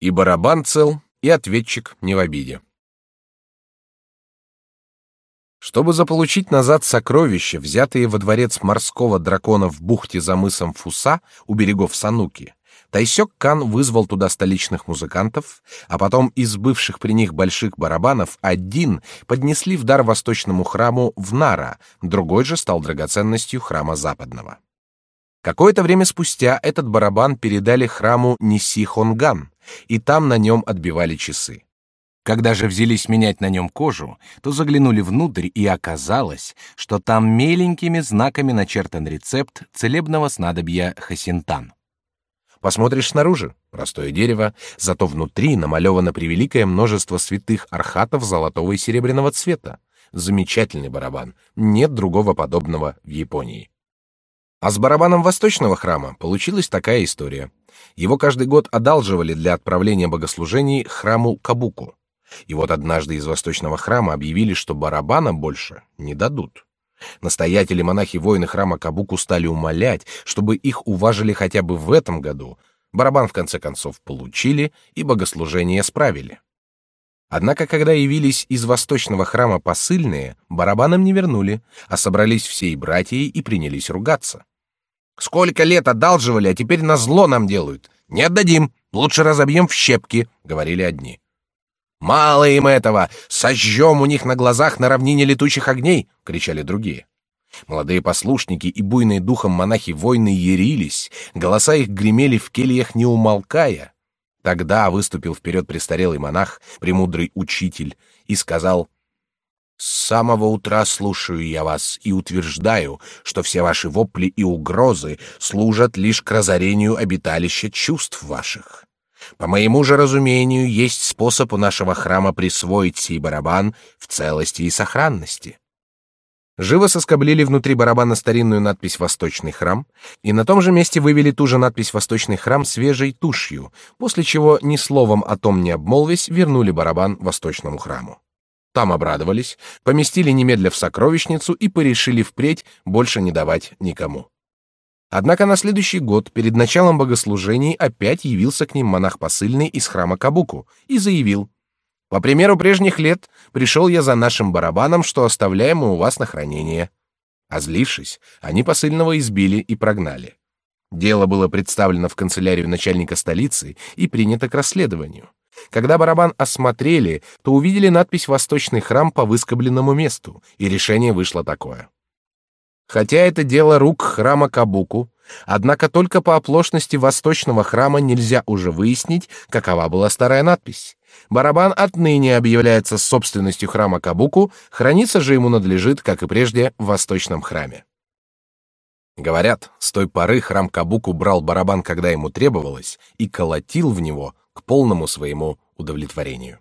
И барабан цел, и ответчик не в обиде. Чтобы заполучить назад сокровища, взятые во дворец морского дракона в бухте за мысом Фуса у берегов Сануки, Тайсёк Кан вызвал туда столичных музыкантов, а потом из бывших при них больших барабанов один поднесли в дар восточному храму в Нара, другой же стал драгоценностью храма западного. Какое-то время спустя этот барабан передали храму Ниси Хонган, и там на нем отбивали часы. Когда же взялись менять на нем кожу, то заглянули внутрь, и оказалось, что там меленькими знаками начертан рецепт целебного снадобья хасинтан. Посмотришь снаружи — простое дерево, зато внутри намалевано превеликое множество святых архатов золотого и серебряного цвета. Замечательный барабан, нет другого подобного в Японии. А с барабаном восточного храма получилась такая история. Его каждый год одалживали для отправления богослужений храму Кабуку. И вот однажды из восточного храма объявили, что барабана больше не дадут. Настоятели монахи-воины храма Кабуку стали умолять, чтобы их уважили хотя бы в этом году. Барабан в конце концов получили и богослужение справили. Однако, когда явились из восточного храма посыльные, барабаном не вернули, а собрались все и братья и принялись ругаться. Сколько лет одалживали, а теперь на зло нам делают. Не отдадим, лучше разобьем в щепки, говорили одни. Мало им этого, сожжем у них на глазах на равнине летучих огней, кричали другие. Молодые послушники и буйные духом монахи войны ярились, голоса их гремели в кельях не умолкая. Тогда выступил вперед престарелый монах, премудрый учитель, и сказал: "С самого утра слушаю я вас и утверждаю, что все ваши вопли и угрозы служат лишь к разорению обиталища чувств ваших. По моему же разумению, есть способ у нашего храма присвоить сей барабан в целости и сохранности. Живо соскоблили внутри барабана старинную надпись «Восточный храм» и на том же месте вывели ту же надпись «Восточный храм» свежей тушью, после чего, ни словом о том не обмолвясь, вернули барабан Восточному храму. Там обрадовались, поместили немедля в сокровищницу и порешили впредь больше не давать никому. Однако на следующий год, перед началом богослужений, опять явился к ним монах посыльный из храма Кабуку и заявил: "По примеру прежних лет, пришел я за нашим барабаном, что оставляем мы у вас на хранение". Озлившись, они посыльного избили и прогнали. Дело было представлено в канцелярию начальника столицы и принято к расследованию. Когда барабан осмотрели, то увидели надпись «Восточный храм» по выскобленному месту, и решение вышло такое. Хотя это дело рук храма Кабуку, однако только по оплошности восточного храма нельзя уже выяснить, какова была старая надпись. Барабан отныне объявляется собственностью храма Кабуку, храниться же ему надлежит, как и прежде, в восточном храме. Говорят, с той поры храм Кабуку брал барабан, когда ему требовалось, и колотил в него к полному своему удовлетворению.